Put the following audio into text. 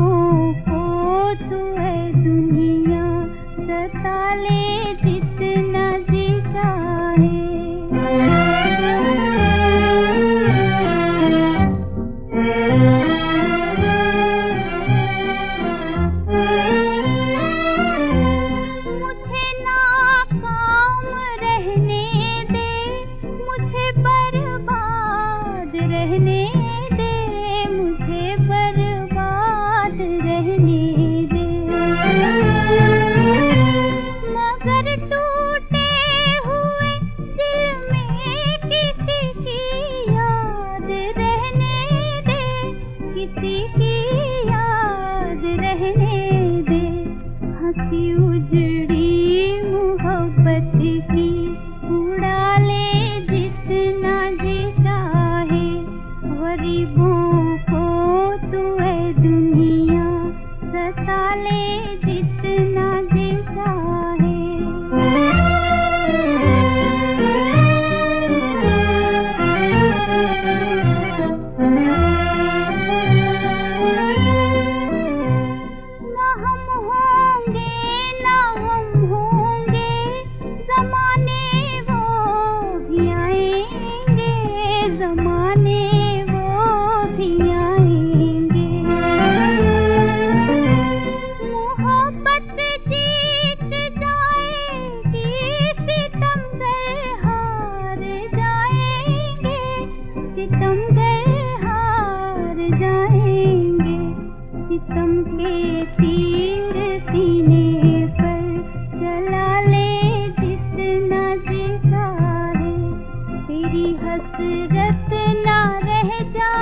गरीबों को तू है दुनिया सता ले। सीने पर चला ले जितना जी चाहे तेरी हसरत ना रह जाए